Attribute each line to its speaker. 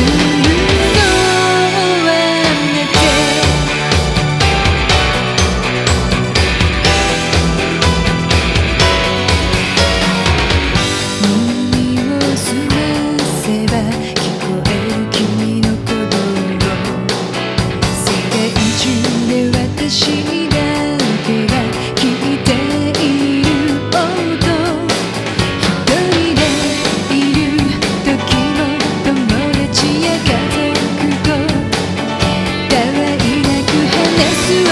Speaker 1: you. You.